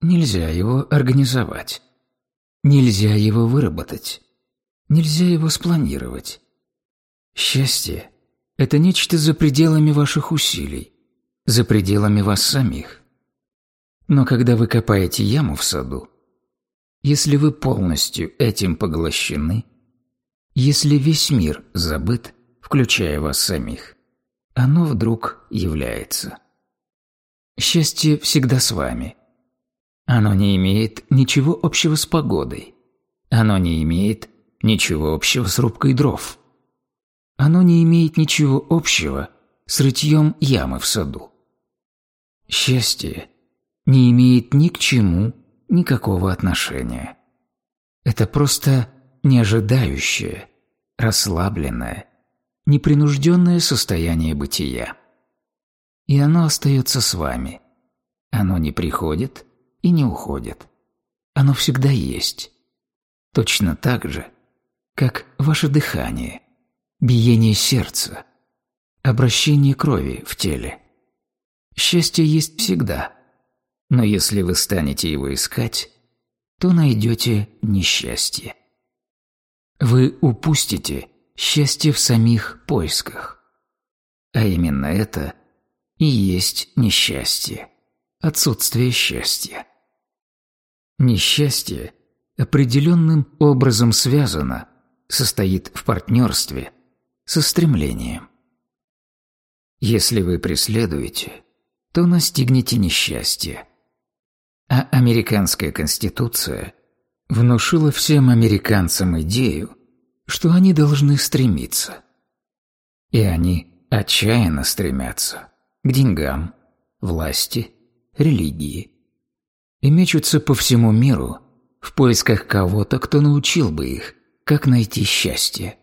Нельзя его организовать. Нельзя его выработать. Нельзя его спланировать. Счастье – это нечто за пределами ваших усилий, за пределами вас самих. Но когда вы копаете яму в саду, если вы полностью этим поглощены, если весь мир забыт, включая вас самих, оно вдруг является. Счастье всегда с вами. Оно не имеет ничего общего с погодой. Оно не имеет ничего общего с рубкой дров. Оно не имеет ничего общего с рытьем ямы в саду. Счастье не имеет ни к чему никакого отношения. Это просто неожидающее, расслабленное, непринужденное состояние бытия. И оно остается с вами. Оно не приходит и не уходит. Оно всегда есть. Точно так же, как ваше дыхание, биение сердца, обращение крови в теле. Счастье есть всегда, но если вы станете его искать, то найдете несчастье. Вы упустите счастье в самих поисках. А именно это и есть несчастье, отсутствие счастья. Несчастье определенным образом связано состоит в партнерстве со стремлением. Если вы преследуете, то настигнете несчастье. А американская конституция внушила всем американцам идею, что они должны стремиться. И они отчаянно стремятся к деньгам, власти, религии. И мечутся по всему миру в поисках кого-то, кто научил бы их как найти счастье.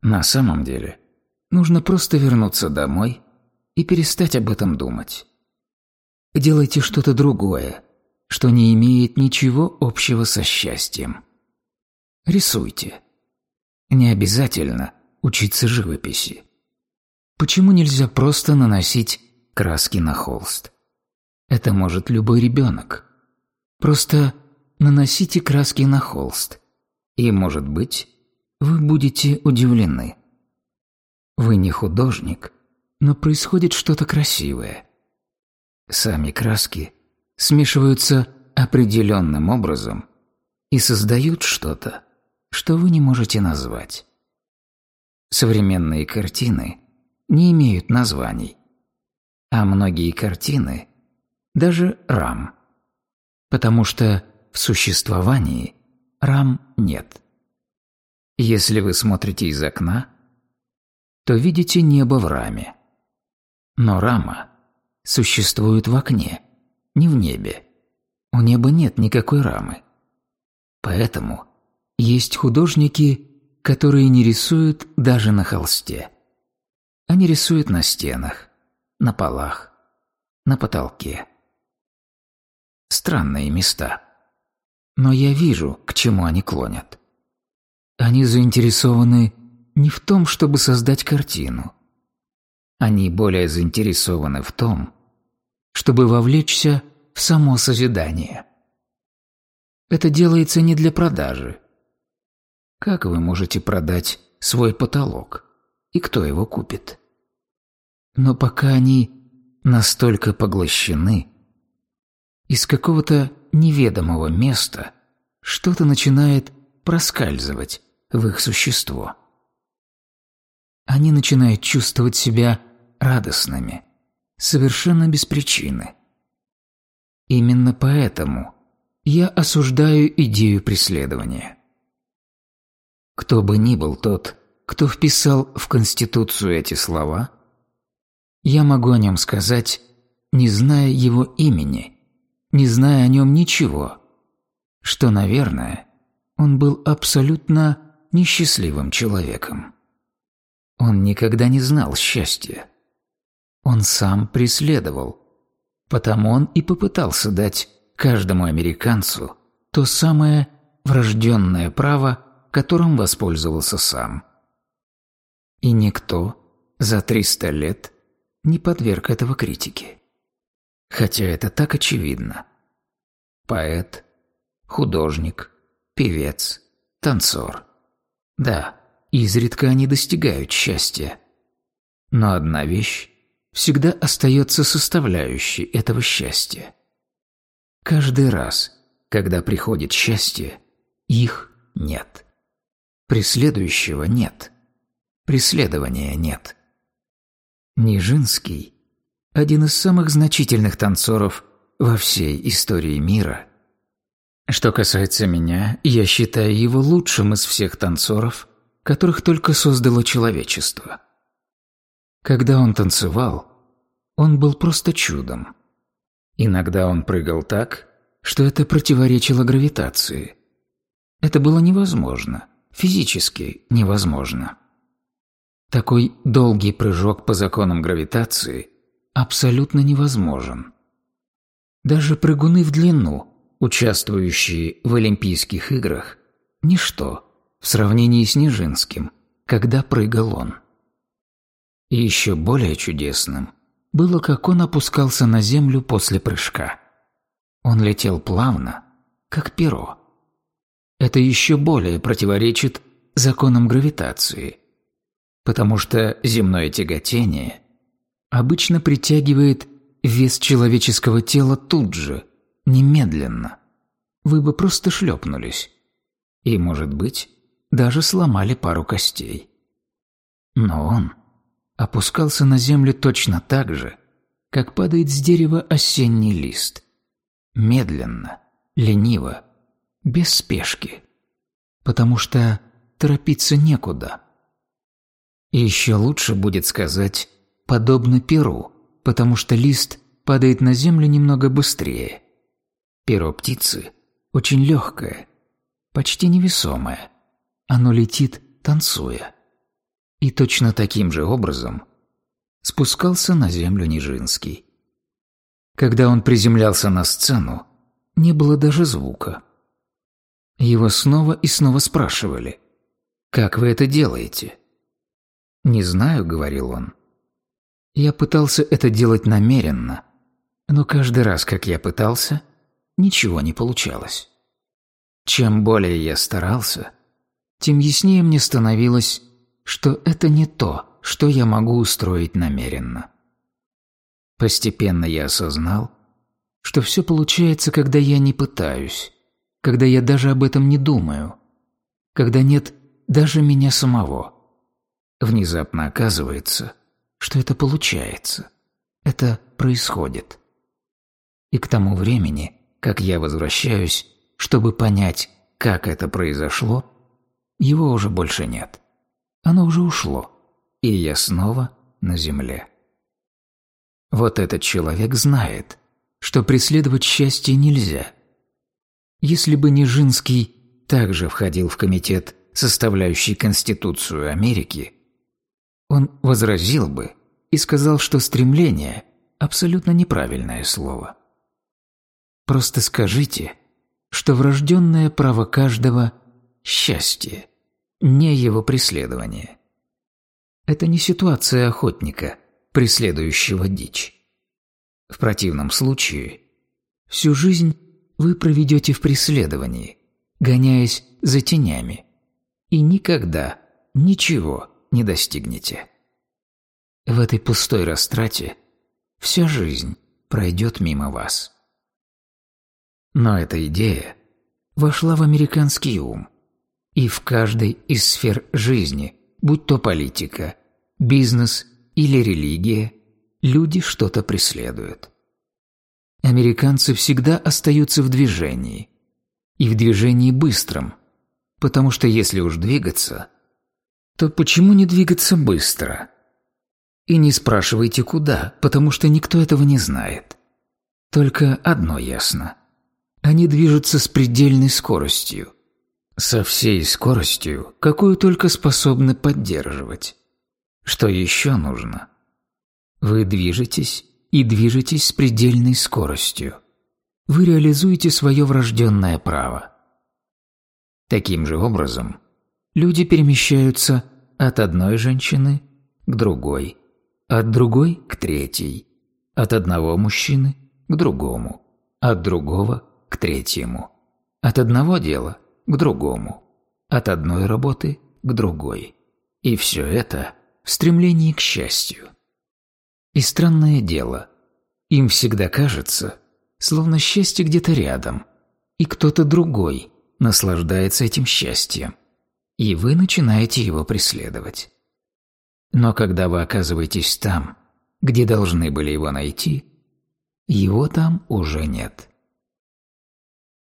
На самом деле, нужно просто вернуться домой и перестать об этом думать. Делайте что-то другое, что не имеет ничего общего со счастьем. Рисуйте. Не обязательно учиться живописи. Почему нельзя просто наносить краски на холст? Это может любой ребенок. Просто наносите краски на холст. И, может быть, вы будете удивлены. Вы не художник, но происходит что-то красивое. Сами краски смешиваются определенным образом и создают что-то, что вы не можете назвать. Современные картины не имеют названий, а многие картины – даже рам, потому что в существовании – рам нет. Если вы смотрите из окна, то видите небо в раме. Но рама существует в окне, не в небе. У неба нет никакой рамы. Поэтому есть художники, которые не рисуют даже на холсте. Они рисуют на стенах, на полах, на потолке. Странные места. Но я вижу, к чему они клонят. Они заинтересованы не в том, чтобы создать картину. Они более заинтересованы в том, чтобы вовлечься в само созидание. Это делается не для продажи. Как вы можете продать свой потолок? И кто его купит? Но пока они настолько поглощены, из какого-то неведомого места что-то начинает проскальзывать в их существо. Они начинают чувствовать себя радостными, совершенно без причины. Именно поэтому я осуждаю идею преследования. Кто бы ни был тот, кто вписал в Конституцию эти слова, я могу о нем сказать, не зная его имени не зная о нем ничего, что, наверное, он был абсолютно несчастливым человеком. Он никогда не знал счастья. Он сам преследовал, потому он и попытался дать каждому американцу то самое врожденное право, которым воспользовался сам. И никто за 300 лет не подверг этого критике. Хотя это так очевидно. поэт, художник, певец, танцор. Да, изредка они достигают счастья. Но одна вещь всегда остается составляющей этого счастья. Каждый раз, когда приходит счастье, их нет. Преследующего нет. Преследования нет. Нижинский – один из самых значительных танцоров во всей истории мира. Что касается меня, я считаю его лучшим из всех танцоров, которых только создало человечество. Когда он танцевал, он был просто чудом. Иногда он прыгал так, что это противоречило гравитации. Это было невозможно, физически невозможно. Такой долгий прыжок по законам гравитации абсолютно невозможен. Даже прыгуны в длину, участвующие в Олимпийских играх, ничто в сравнении с Нижинским, когда прыгал он. И еще более чудесным было, как он опускался на землю после прыжка. Он летел плавно, как перо. Это еще более противоречит законам гравитации – потому что земное тяготение обычно притягивает вес человеческого тела тут же, немедленно. Вы бы просто шлепнулись. И, может быть, даже сломали пару костей. Но он опускался на землю точно так же, как падает с дерева осенний лист. Медленно, лениво, без спешки. Потому что торопиться некуда. И еще лучше будет сказать «подобно перу», потому что лист падает на землю немного быстрее. Перо птицы очень легкое, почти невесомое. Оно летит, танцуя. И точно таким же образом спускался на землю Нижинский. Когда он приземлялся на сцену, не было даже звука. Его снова и снова спрашивали «Как вы это делаете?» «Не знаю», — говорил он. Я пытался это делать намеренно, но каждый раз, как я пытался, ничего не получалось. Чем более я старался, тем яснее мне становилось, что это не то, что я могу устроить намеренно. Постепенно я осознал, что все получается, когда я не пытаюсь, когда я даже об этом не думаю, когда нет даже меня самого. Внезапно оказывается, что это получается. Это происходит. И к тому времени, как я возвращаюсь, чтобы понять, как это произошло, его уже больше нет. Оно уже ушло, и я снова на земле. Вот этот человек знает, что преследовать счастье нельзя. Если бы Нижинский также входил в комитет, составляющий Конституцию Америки, он возразил бы и сказал, что стремление – абсолютно неправильное слово. Просто скажите, что врожденное право каждого – счастье, не его преследование. Это не ситуация охотника, преследующего дичь. В противном случае всю жизнь вы проведете в преследовании, гоняясь за тенями, и никогда ничего не достигнете. В этой пустой растрате вся жизнь пройдет мимо вас. Но эта идея вошла в американский ум, и в каждой из сфер жизни, будь то политика, бизнес или религия, люди что-то преследуют. Американцы всегда остаются в движении, и в движении быстром, потому что если уж двигаться – то почему не двигаться быстро? И не спрашивайте куда, потому что никто этого не знает. Только одно ясно. Они движутся с предельной скоростью. Со всей скоростью, какую только способны поддерживать. Что еще нужно? Вы движетесь и движетесь с предельной скоростью. Вы реализуете свое врожденное право. Таким же образом, Люди перемещаются от одной женщины к другой, от другой к третьей, от одного мужчины к другому, от другого к третьему, от одного дела к другому, от одной работы к другой. И все это в стремлении к счастью. И странное дело, им всегда кажется, словно счастье где-то рядом, и кто-то другой наслаждается этим счастьем, и вы начинаете его преследовать. Но когда вы оказываетесь там, где должны были его найти, его там уже нет.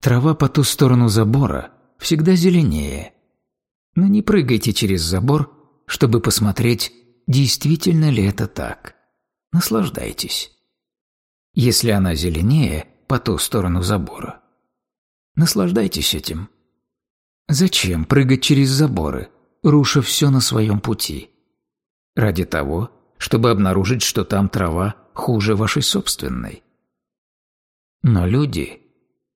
Трава по ту сторону забора всегда зеленее. Но не прыгайте через забор, чтобы посмотреть, действительно ли это так. Наслаждайтесь. Если она зеленее по ту сторону забора, наслаждайтесь этим. Зачем прыгать через заборы, руша все на своем пути? Ради того, чтобы обнаружить, что там трава хуже вашей собственной. Но люди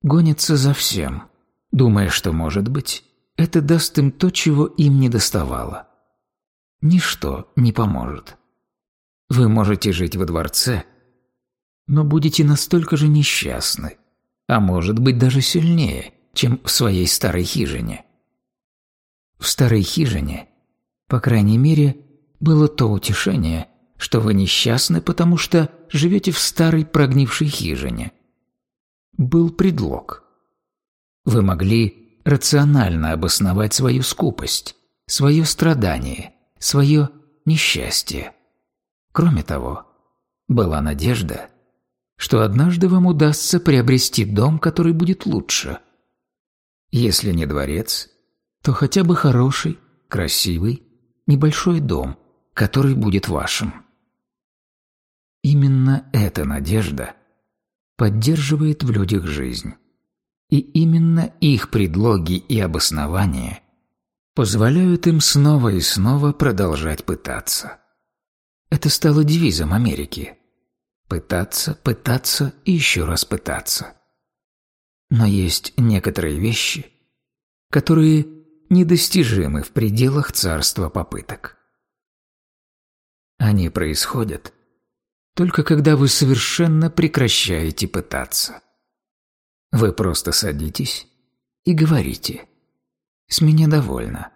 гонятся за всем, думая, что, может быть, это даст им то, чего им не доставало. Ничто не поможет. Вы можете жить во дворце, но будете настолько же несчастны, а может быть даже сильнее, чем в своей старой хижине. В старой хижине, по крайней мере, было то утешение, что вы несчастны, потому что живете в старой прогнившей хижине. Был предлог. Вы могли рационально обосновать свою скупость, свое страдание, свое несчастье. Кроме того, была надежда, что однажды вам удастся приобрести дом, который будет лучше. Если не дворец, то хотя бы хороший, красивый, небольшой дом, который будет вашим. Именно эта надежда поддерживает в людях жизнь. И именно их предлоги и обоснования позволяют им снова и снова продолжать пытаться. Это стало девизом Америки. Пытаться, пытаться и еще раз пытаться. Но есть некоторые вещи, которые недостижимы в пределах царства попыток. Они происходят только когда вы совершенно прекращаете пытаться. Вы просто садитесь и говорите «С меня довольно.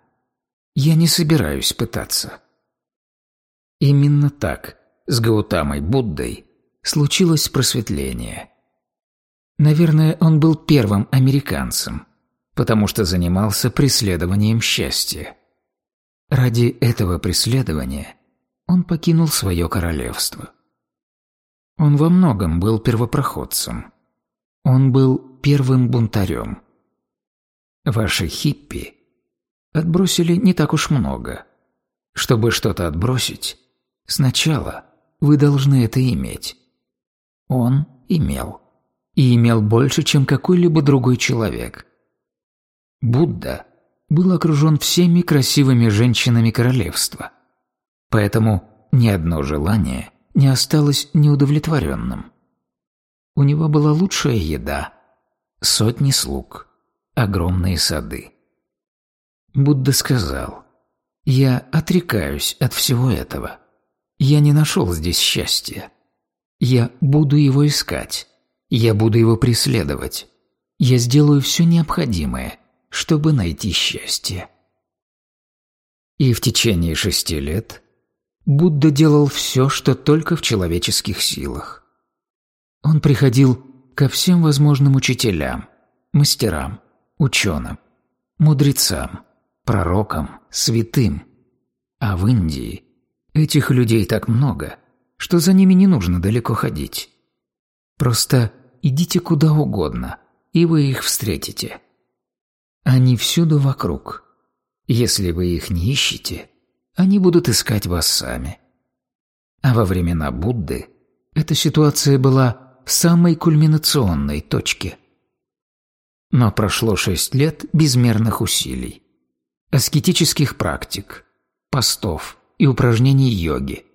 Я не собираюсь пытаться». Именно так с Гаутамой Буддой случилось просветление. Наверное, он был первым американцем, потому что занимался преследованием счастья. Ради этого преследования он покинул свое королевство. Он во многом был первопроходцем. Он был первым бунтарем. Ваши хиппи отбросили не так уж много. Чтобы что-то отбросить, сначала вы должны это иметь. Он имел. И имел больше, чем какой-либо другой человек. Будда был окружен всеми красивыми женщинами королевства. Поэтому ни одно желание не осталось неудовлетворенным. У него была лучшая еда, сотни слуг, огромные сады. Будда сказал, «Я отрекаюсь от всего этого. Я не нашел здесь счастья. Я буду его искать. Я буду его преследовать. Я сделаю все необходимое, чтобы найти счастье». И в течение шести лет Будда делал все, что только в человеческих силах. Он приходил ко всем возможным учителям, мастерам, ученым, мудрецам, пророкам, святым. А в Индии этих людей так много, что за ними не нужно далеко ходить. Просто идите куда угодно, и вы их встретите. Они всюду вокруг. Если вы их не ищете – они будут искать вас сами. А во времена Будды эта ситуация была в самой кульминационной точке. Но прошло шесть лет безмерных усилий, аскетических практик, постов и упражнений йоги,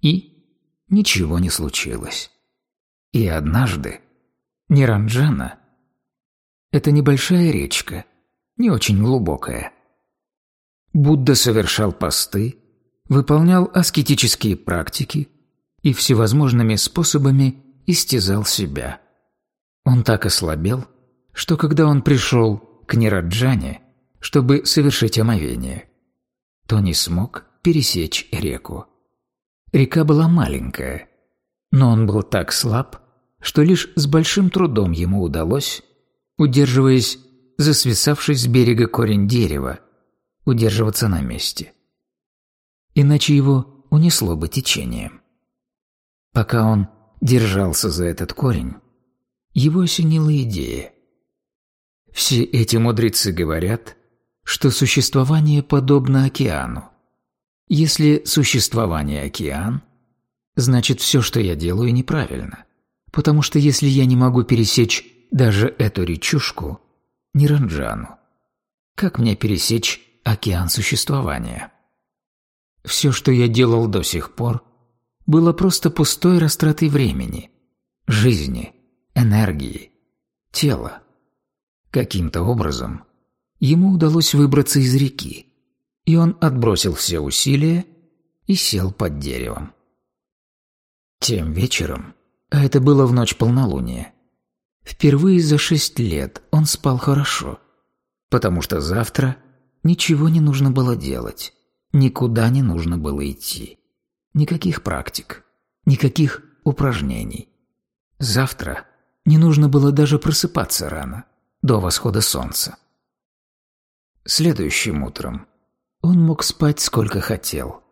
и ничего не случилось. И однажды Ниранджана – это небольшая речка, не очень глубокая – Будда совершал посты, выполнял аскетические практики и всевозможными способами истязал себя. Он так ослабел, что когда он пришел к Нираджане, чтобы совершить омовение, то не смог пересечь реку. Река была маленькая, но он был так слаб, что лишь с большим трудом ему удалось, удерживаясь за свисавший с берега корень дерева, удерживаться на месте. Иначе его унесло бы течением. Пока он держался за этот корень, его осенила идея. Все эти мудрецы говорят, что существование подобно океану. Если существование океан, значит все, что я делаю, неправильно. Потому что если я не могу пересечь даже эту речушку, Ниранджану, как мне пересечь океан существования? Все, что я делал до сих пор, было просто пустой растратой времени, жизни, энергии, тела. Каким-то образом ему удалось выбраться из реки, и он отбросил все усилия и сел под деревом. Тем вечером, а это было в ночь полнолуния, впервые за шесть лет он спал хорошо, потому что завтра ничего не нужно было делать, никуда не нужно было идти, никаких практик, никаких упражнений. Завтра не нужно было даже просыпаться рано – до восхода солнца. Следующим утром он мог спать сколько хотел.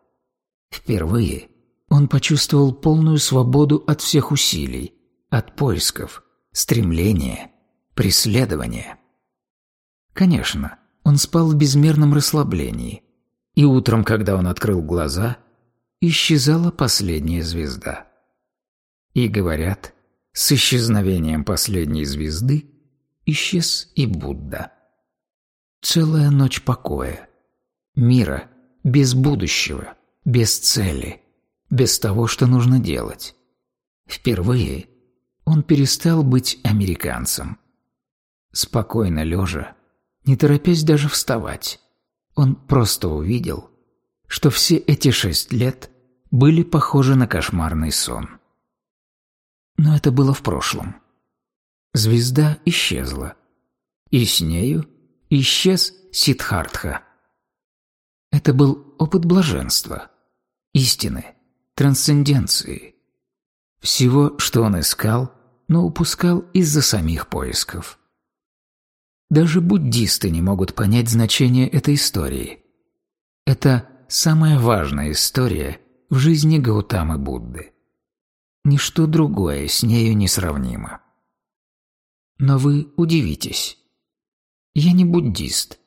Впервые он почувствовал полную свободу от всех усилий, от поисков, стремления, преследования. Конечно, он спал в безмерном расслаблении, и утром, когда он открыл глаза, исчезала последняя звезда. И говорят, с исчезновением последней звезды исчез и Будда. Целая ночь покоя, мира без будущего, без цели, без того, что нужно делать. Впервые он перестал быть американцем. Спокойно лежа, не торопясь даже вставать, он просто увидел, что все эти шесть лет были похожи на кошмарный сон. Но это было в прошлом. Звезда исчезла. И с нею исчез Сидхартха. Это был опыт блаженства, истины, трансценденции. Всего, что он искал, но упускал из-за самих поисков. Даже буддисты не могут понять значение этой истории. Это самая важная история в жизни Гаутамы Будды. Ничто другое с нею не сравнимо. Но вы удивитесь. Я не буддист.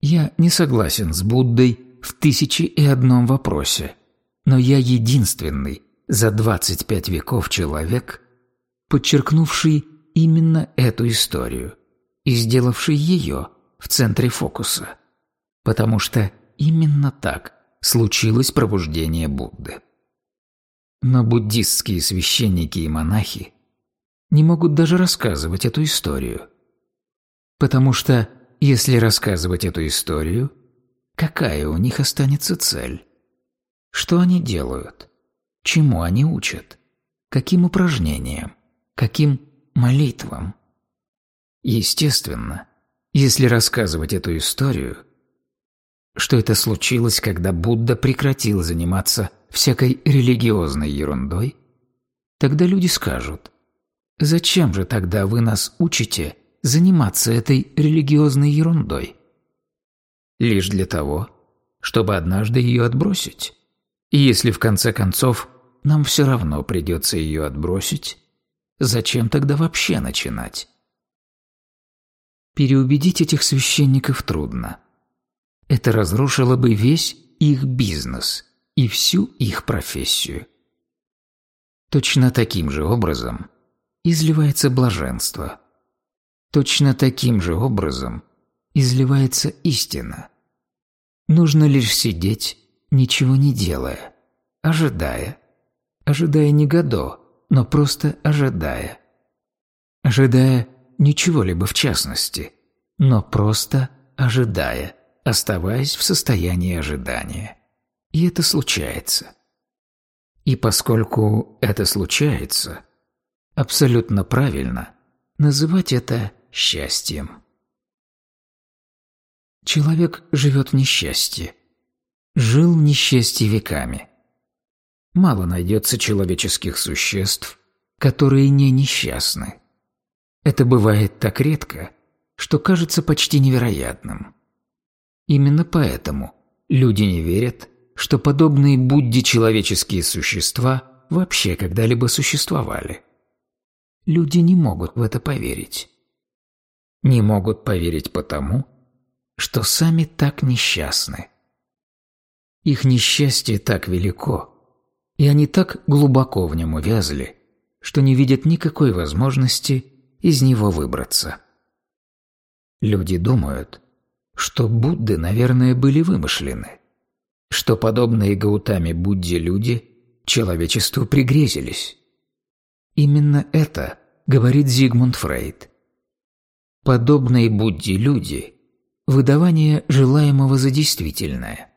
Я не согласен с Буддой в тысячи и одном вопросе, но я единственный за 25 веков человек, подчеркнувший именно эту историю и сделавший ее в центре фокуса, потому что именно так случилось пробуждение Будды. Но буддистские священники и монахи не могут даже рассказывать эту историю. Потому что, если рассказывать эту историю, какая у них останется цель? Что они делают? Чему они учат? Каким упражнениям? Каким молитвам? Естественно, если рассказывать эту историю, что это случилось, когда Будда прекратил заниматься всякой религиозной ерундой, тогда люди скажут – Зачем же тогда вы нас учите заниматься этой религиозной ерундой? Лишь для того, чтобы однажды ее отбросить. И если в конце концов нам все равно придется ее отбросить, зачем тогда вообще начинать? Переубедить этих священников трудно. Это разрушило бы весь их бизнес и всю их профессию. Точно таким же образом – изливается блаженство. Точно таким же образом изливается истина. Нужно лишь сидеть, ничего не делая, ожидая. Ожидая не Годо, но просто ожидая. Ожидая ничего-либо в частности, но просто ожидая, оставаясь в состоянии ожидания. И это случается. И поскольку это случается – абсолютно правильно называть это счастьем. Человек живет в несчастье. Жил в несчастье веками. Мало найдется человеческих существ, которые не несчастны. Это бывает так редко, что кажется почти невероятным. Именно поэтому люди не верят, что подобные Будде человеческие существа вообще когда-либо существовали. Люди не могут в это поверить. Не могут поверить потому, что сами так несчастны. Их несчастье так велико, и они так глубоко в нем увязли, что не видят никакой возможности из него выбраться. Люди думают, что Будды, наверное, были вымышлены, что подобные Гаутами Будде люди человечеству пригрезились. Именно это говорит Зигмунд Фрейд. Подобные Будде люди – выдавание желаемого за действительное.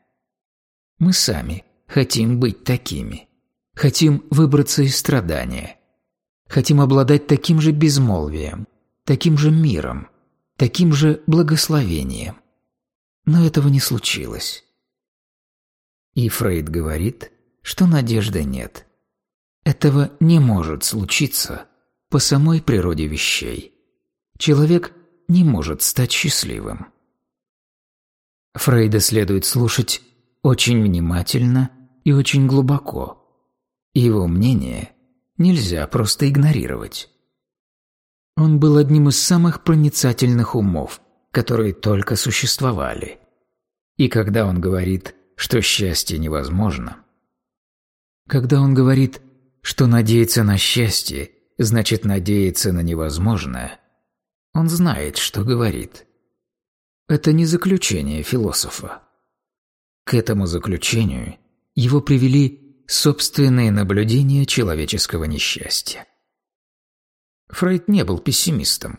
Мы сами хотим быть такими, хотим выбраться из страдания, хотим обладать таким же безмолвием, таким же миром, таким же благословением. Но этого не случилось. И Фрейд говорит, что надежды нет. Этого не может случиться по самой природе вещей. Человек не может стать счастливым. Фрейда следует слушать очень внимательно и очень глубоко. Его мнение нельзя просто игнорировать. Он был одним из самых проницательных умов, которые только существовали. И когда он говорит, что счастье невозможно, когда он говорит, что надеяться на счастье значит надеяться на невозможное, он знает, что говорит. Это не заключение философа. К этому заключению его привели собственные наблюдения человеческого несчастья. Фрейд не был пессимистом.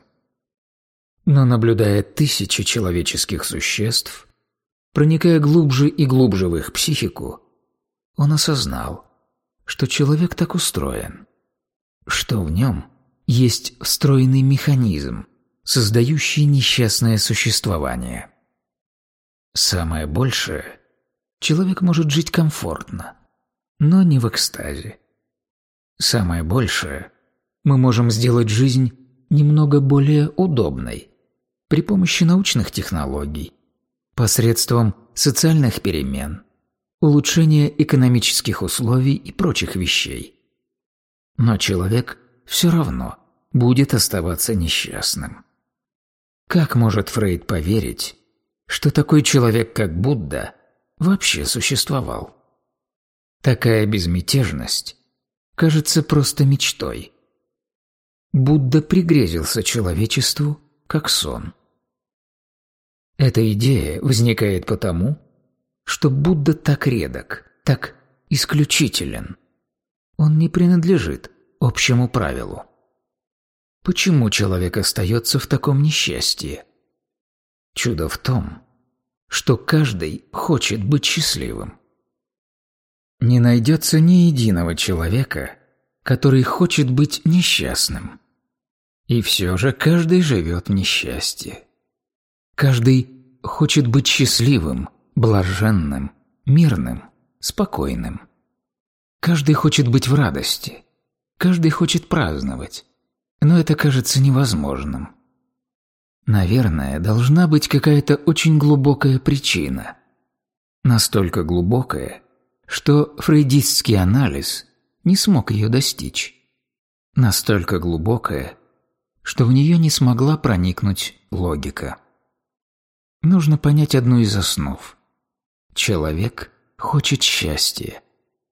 Но наблюдая тысячи человеческих существ, проникая глубже и глубже в их психику, он осознал, что человек так устроен, что в нем есть встроенный механизм, создающий несчастное существование. Самое большее – человек может жить комфортно, но не в экстазе. Самое большее – мы можем сделать жизнь немного более удобной при помощи научных технологий, посредством социальных перемен – улучшение экономических условий и прочих вещей. Но человек все равно будет оставаться несчастным. Как может Фрейд поверить, что такой человек, как Будда, вообще существовал? Такая безмятежность кажется просто мечтой. Будда пригрезился человечеству как сон. Эта идея возникает потому, что Будда так редок, так исключителен. Он не принадлежит общему правилу. Почему человек остается в таком несчастье? Чудо в том, что каждый хочет быть счастливым. Не найдется ни единого человека, который хочет быть несчастным. И все же каждый живет в несчастье. Каждый хочет быть счастливым блаженным, мирным, спокойным. Каждый хочет быть в радости, каждый хочет праздновать, но это кажется невозможным. Наверное, должна быть какая-то очень глубокая причина. Настолько глубокая, что фрейдистский анализ не смог ее достичь. Настолько глубокая, что в нее не смогла проникнуть логика. Нужно понять одну из основ. Человек хочет счастья.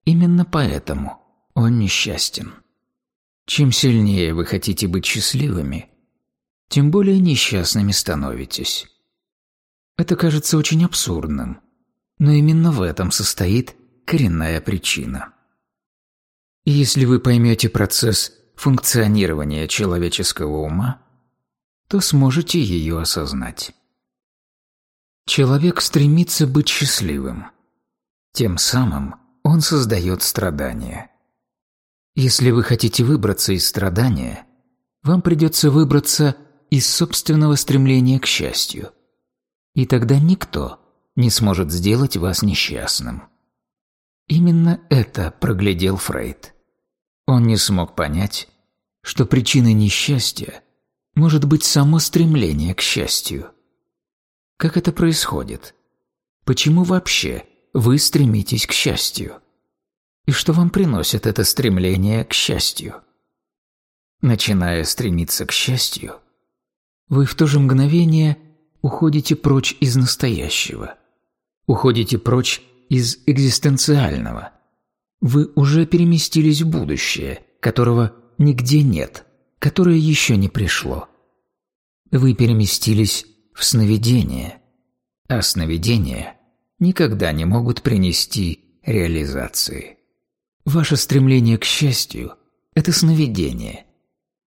Именно поэтому он несчастен. Чем сильнее вы хотите быть счастливыми, тем более несчастными становитесь. Это кажется очень абсурдным, но именно в этом состоит коренная причина. И если вы поймете процесс функционирования человеческого ума, то сможете ее осознать. Человек стремится быть счастливым. Тем самым он создает страдания. Если вы хотите выбраться из страдания, вам придется выбраться из собственного стремления к счастью. И тогда никто не сможет сделать вас несчастным. Именно это проглядел Фрейд. Он не смог понять, что причиной несчастья может быть само стремление к счастью. Как это происходит? Почему вообще вы стремитесь к счастью? И что вам приносит это стремление к счастью? Начиная стремиться к счастью, вы в то же мгновение уходите прочь из настоящего, уходите прочь из экзистенциального. Вы уже переместились в будущее, которого нигде нет, которое еще не пришло. Вы переместились в сновидение, а сновидения никогда не могут принести реализации. Ваше стремление к счастью – это сновидение,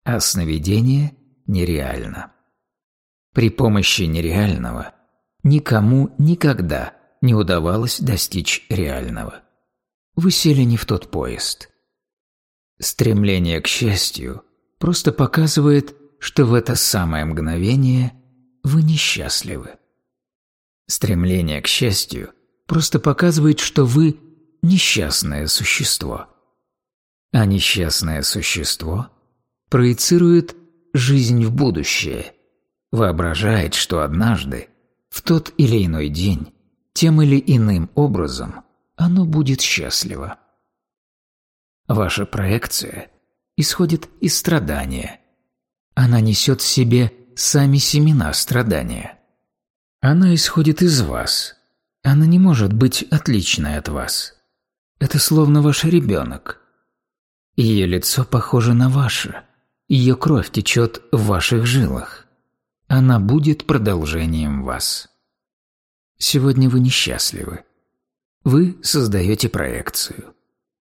а сновидение нереально. При помощи нереального никому никогда не удавалось достичь реального. Вы сели не в тот поезд. Стремление к счастью просто показывает, что в это самое мгновение вы несчастливы. Стремление к счастью просто показывает, что вы несчастное существо. А несчастное существо проецирует жизнь в будущее, воображает, что однажды, в тот или иной день, тем или иным образом оно будет счастливо. Ваша проекция исходит из страдания. Она несет в себе сами семена страдания. Она исходит из вас. Она не может быть отличной от вас. Это словно ваш ребенок. Ее лицо похоже на ваше. Ее кровь течет в ваших жилах. Она будет продолжением вас. Сегодня вы несчастливы. Вы создаете проекцию.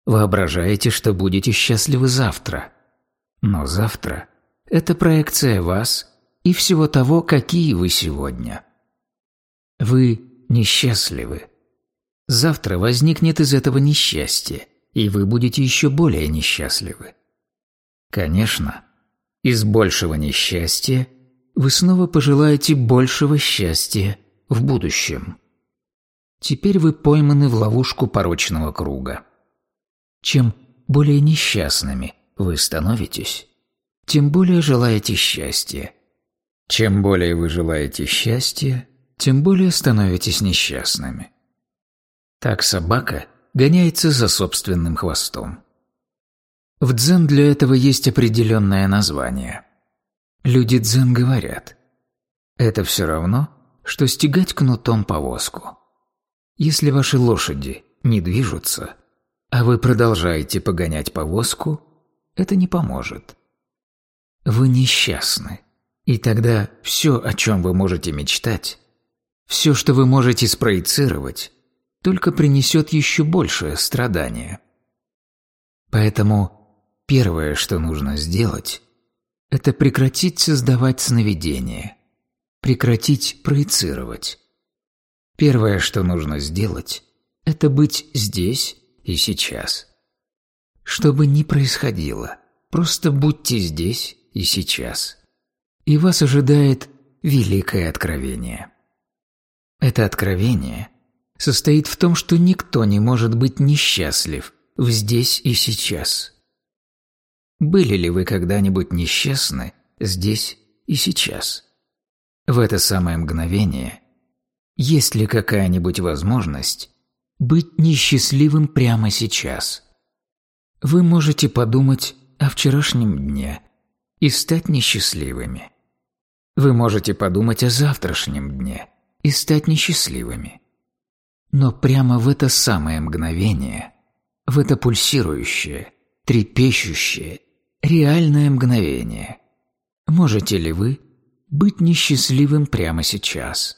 Воображаете, что будете счастливы завтра. Но завтра – это проекция вас и всего того, какие вы сегодня. Вы несчастливы. Завтра возникнет из этого несчастье, и вы будете еще более несчастливы. Конечно, из большего несчастья вы снова пожелаете большего счастья в будущем. Теперь вы пойманы в ловушку порочного круга. Чем более несчастными вы становитесь, тем более желаете счастья. Чем более вы желаете счастья, тем более становитесь несчастными. Так собака гоняется за собственным хвостом. В дзен для этого есть определенное название. Люди дзен говорят, это все равно, что стегать кнутом повозку. Если ваши лошади не движутся, а вы продолжаете погонять повозку, это не поможет. Вы несчастны, и тогда все, о чем вы можете мечтать, все, что вы можете спроецировать, только принесет еще большее страдание. Поэтому первое, что нужно сделать, это прекратить создавать сновидения, прекратить проецировать. Первое, что нужно сделать, это быть здесь и сейчас. Что бы ни происходило, просто будьте здесь и сейчас. И вас ожидает великое откровение. Это откровение состоит в том, что никто не может быть несчастлив в здесь и сейчас. Были ли вы когда-нибудь несчастны здесь и сейчас? В это самое мгновение есть ли какая-нибудь возможность быть несчастливым прямо сейчас. Вы можете подумать о вчерашнем дне и стать несчастливыми. Вы можете подумать о завтрашнем дне и стать несчастливыми. Но прямо в это самое мгновение, в это пульсирующее, трепещущее, реальное мгновение, можете ли вы быть несчастливым прямо сейчас,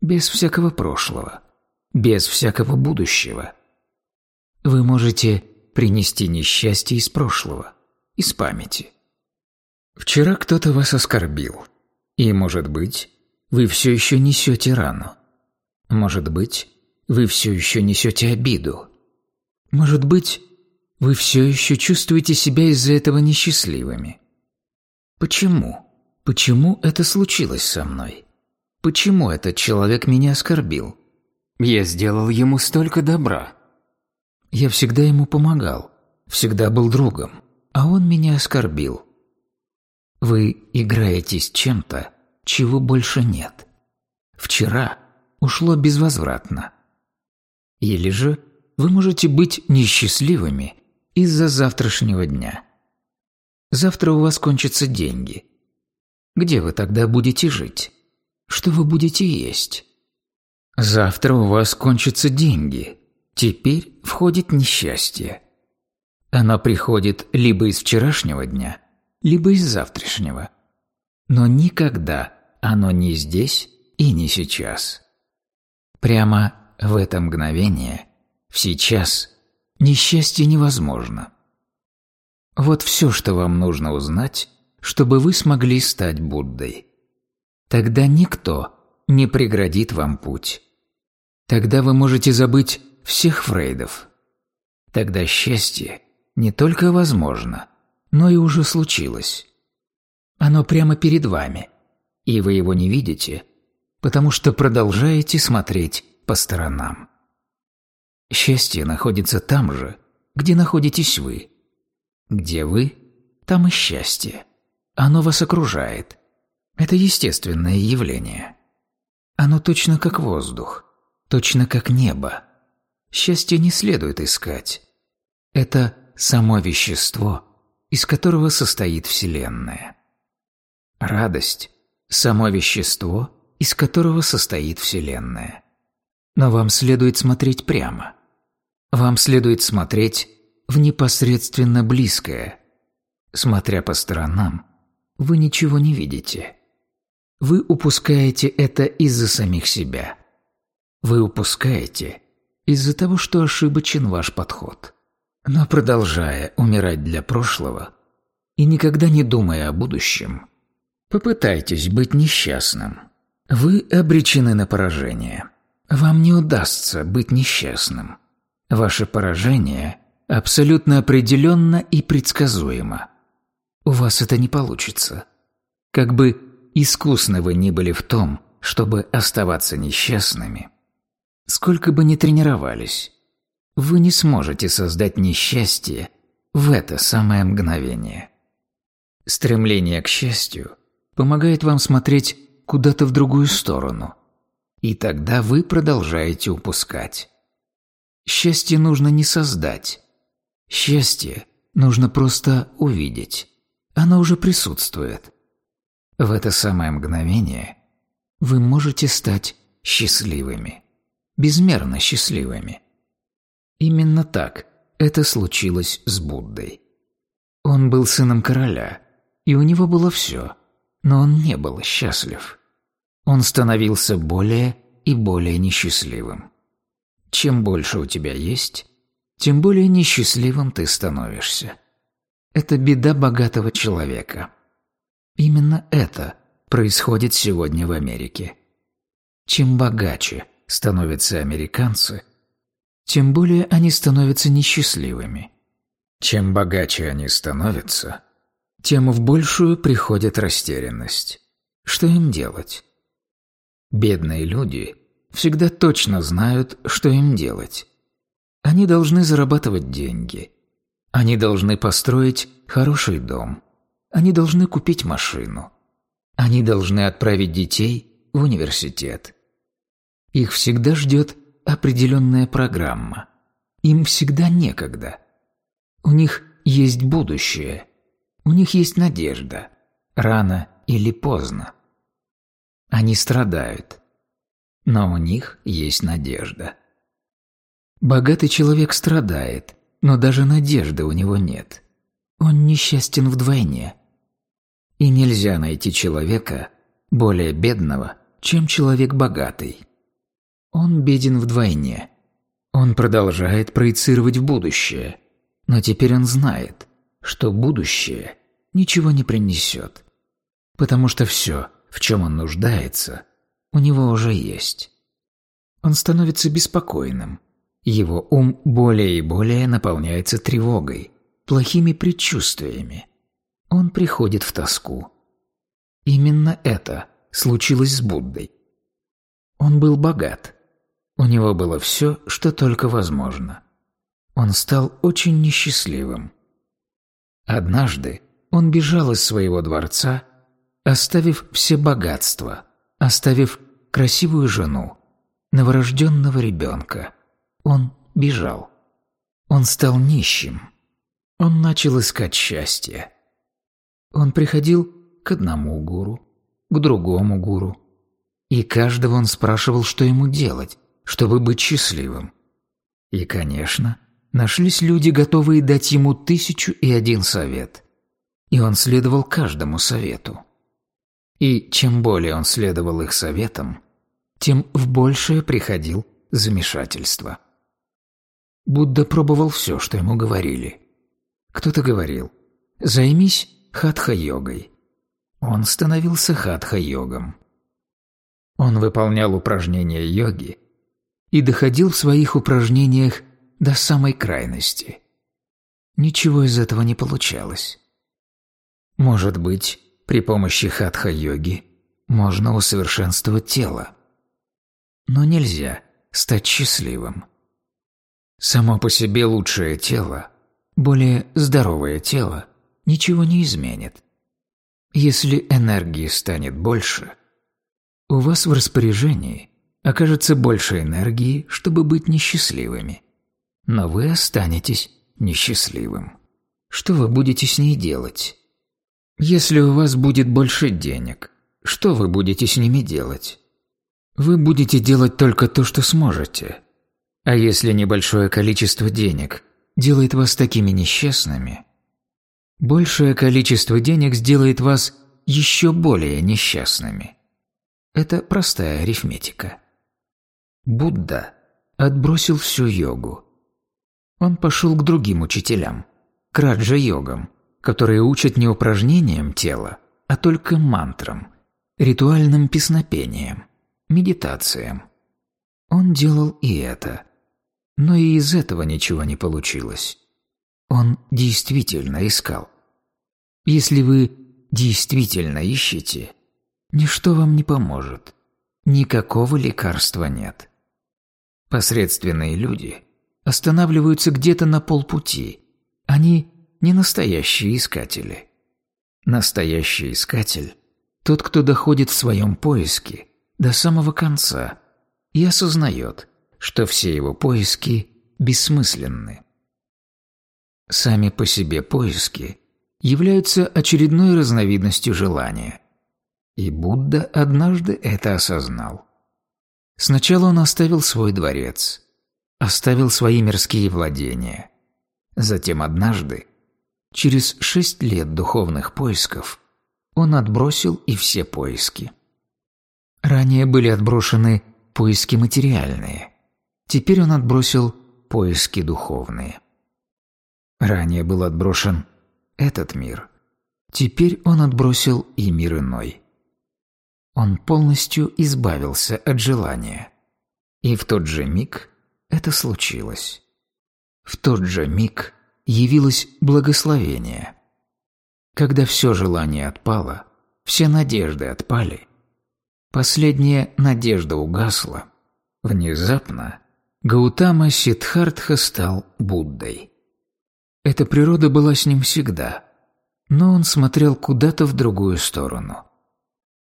без всякого прошлого, без всякого будущего. Вы можете принести несчастье из прошлого, из памяти. Вчера кто-то вас оскорбил, и, может быть, вы все еще несете рану. Может быть, вы все еще несете обиду. Может быть, вы все еще чувствуете себя из-за этого несчастливыми. Почему? Почему это случилось со мной? Почему этот человек меня оскорбил? Я сделал ему столько добра. Я всегда ему помогал, всегда был другом, а он меня оскорбил. Вы играете с чем-то, чего больше нет. Вчера ушло безвозвратно. Или же вы можете быть несчастливыми из-за завтрашнего дня. Завтра у вас кончатся деньги. Где вы тогда будете жить? Что вы будете есть? Завтра у вас кончатся деньги. Теперь входит несчастье. Оно приходит либо из вчерашнего дня, либо из завтрашнего. Но никогда оно не здесь и не сейчас. Прямо в это мгновение, в сейчас, несчастье невозможно. Вот все, что вам нужно узнать, чтобы вы смогли стать Буддой. Тогда никто не преградит вам путь. Тогда вы можете забыть всех Фрейдов. Тогда счастье не только возможно, но и уже случилось. Оно прямо перед вами, и вы его не видите, потому что продолжаете смотреть по сторонам. Счастье находится там же, где находитесь вы. Где вы, там и счастье. Оно вас окружает. Это естественное явление. Оно точно как воздух, точно как небо. Счастье не следует искать. Это само вещество, из которого состоит Вселенная. Радость – само вещество, из которого состоит Вселенная. Но вам следует смотреть прямо. Вам следует смотреть в непосредственно близкое. Смотря по сторонам, вы ничего не видите. Вы упускаете это из-за самих себя. Вы упускаете из-за того, что ошибочен ваш подход. Но продолжая умирать для прошлого и никогда не думая о будущем, попытайтесь быть несчастным. Вы обречены на поражение. Вам не удастся быть несчастным. Ваше поражение абсолютно определенно и предсказуемо. У вас это не получится. Как бы искусны вы ни были в том, чтобы оставаться несчастными, сколько бы ни тренировались, вы не сможете создать несчастье в это самое мгновение. Стремление к счастью помогает вам смотреть куда-то в другую сторону, и тогда вы продолжаете упускать. Счастье нужно не создать. Счастье нужно просто увидеть. Оно уже присутствует. В это самое мгновение вы можете стать счастливыми. Безмерно счастливыми. Именно так это случилось с Буддой. Он был сыном короля, и у него было все, но он не был счастлив. Он становился более и более несчастливым. Чем больше у тебя есть, тем более несчастливым ты становишься. Это беда богатого человека. Именно это происходит сегодня в Америке. Чем богаче становятся американцы, тем более они становятся несчастливыми. Чем богаче они становятся, тем в большую приходит растерянность. Что им делать? Бедные люди всегда точно знают, что им делать. Они должны зарабатывать деньги. Они должны построить хороший дом. Они должны купить машину. Они должны отправить детей в университет. Их всегда ждет определенная программа. Им всегда некогда. У них есть будущее. У них есть надежда. Рано или поздно. Они страдают но у них есть надежда. Богатый человек страдает, но даже надежды у него нет. Он несчастен вдвойне. И нельзя найти человека более бедного, чем человек богатый. Он беден вдвойне. Он продолжает проецировать в будущее, но теперь он знает, что будущее ничего не принесет, потому что все, в чем он нуждается, у него уже есть. Он становится беспокойным. Его ум более и более наполняется тревогой, плохими предчувствиями. Он приходит в тоску. Именно это случилось с Буддой. Он был богат. У него было все, что только возможно. Он стал очень несчастливым. Однажды он бежал из своего дворца, оставив все богатства, оставив красивую жену, новорожденного ребенка. Он бежал. Он стал нищим. Он начал искать счастье. Он приходил к одному гуру, к другому гуру. И каждого он спрашивал, что ему делать, чтобы быть счастливым. И, конечно, нашлись люди, готовые дать ему тысячу и один совет. И он следовал каждому совету. И чем более он следовал их советам, тем в большее приходил замешательство. Будда пробовал все, что ему говорили. Кто-то говорил «займись хатха-йогой». Он становился хатха-йогом. Он выполнял упражнения йоги и доходил в своих упражнениях до самой крайности. Ничего из этого не получалось. Может быть, при помощи хатха-йоги можно усовершенствовать тело. Но нельзя стать счастливым. Само по себе лучшее тело, более здоровое тело, ничего не изменит. Если энергии станет больше, у вас в распоряжении окажется больше энергии, чтобы быть несчастливыми. Но вы останетесь несчастливым. Что вы будете с ней делать? Если у вас будет больше денег, что вы будете с ними делать? Вы будете делать только то, что сможете. А если небольшое количество денег делает вас такими несчастными, большее количество денег сделает вас еще более несчастными. Это простая арифметика. Будда отбросил всю йогу. Он пошел к другим учителям, к раджа-йогам, которые учат не упражнениям тела, а только мантрам, ритуальным песнопениям, медитациям. Он делал и это. Но и из этого ничего не получилось. Он действительно искал. Если вы действительно ищете, ничто вам не поможет. Никакого лекарства нет. Посредственные люди останавливаются где-то на полпути. Они не настоящие искатели. Настоящий искатель – тот, кто доходит в своем поиске до самого конца и осознает, что все его поиски бессмысленны. Сами по себе поиски являются очередной разновидностью желания. И Будда однажды это осознал. Сначала он оставил свой дворец, оставил свои мирские владения. Затем однажды Через шесть лет духовных поисков он отбросил и все поиски. Ранее были отброшены поиски материальные, теперь он отбросил поиски духовные. Ранее был отброшен этот мир, теперь он отбросил и мир иной. Он полностью избавился от желания. И в тот же миг это случилось. В тот же миг явилось благословение. Когда все желание отпало, все надежды отпали, последняя надежда угасла, внезапно Гаутама Сиддхартха стал Буддой. Эта природа была с ним всегда, но он смотрел куда-то в другую сторону.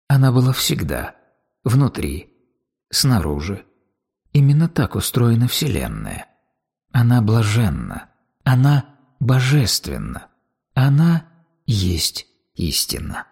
Она была всегда, внутри, снаружи. Именно так устроена Вселенная. Она блаженна, она божественна. Она есть истина.